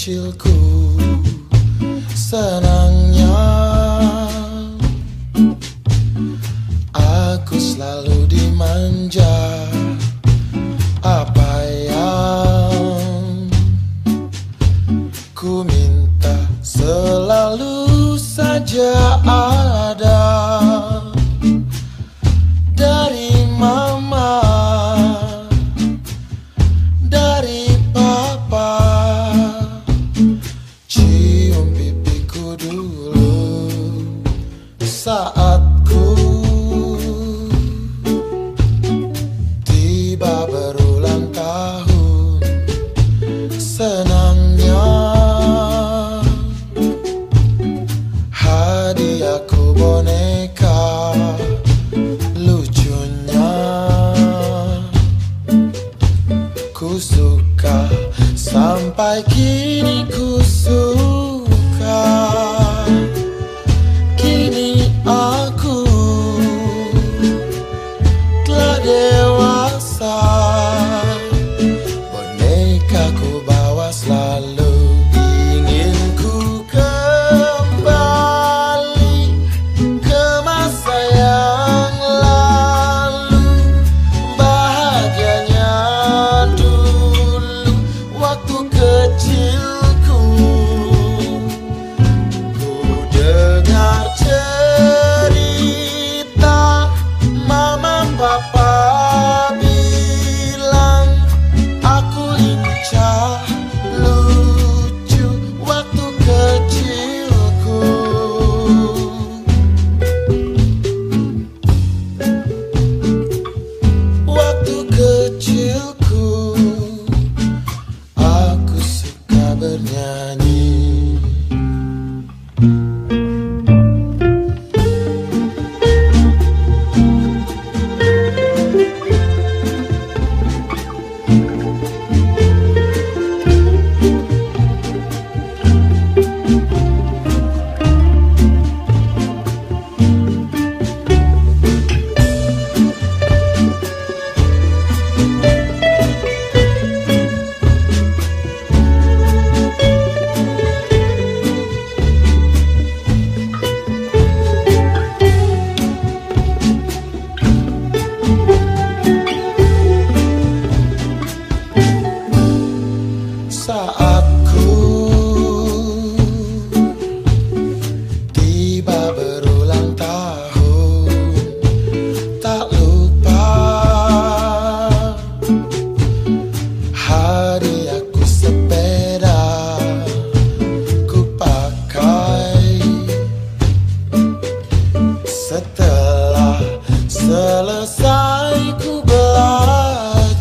she'll go. saat ku tiba berulang tahun senangnya. Hadiahku boneka lucunya. Ku suka sampai kini I'll hari aku sepeda Ku pakai. Setelah selesai ku belajar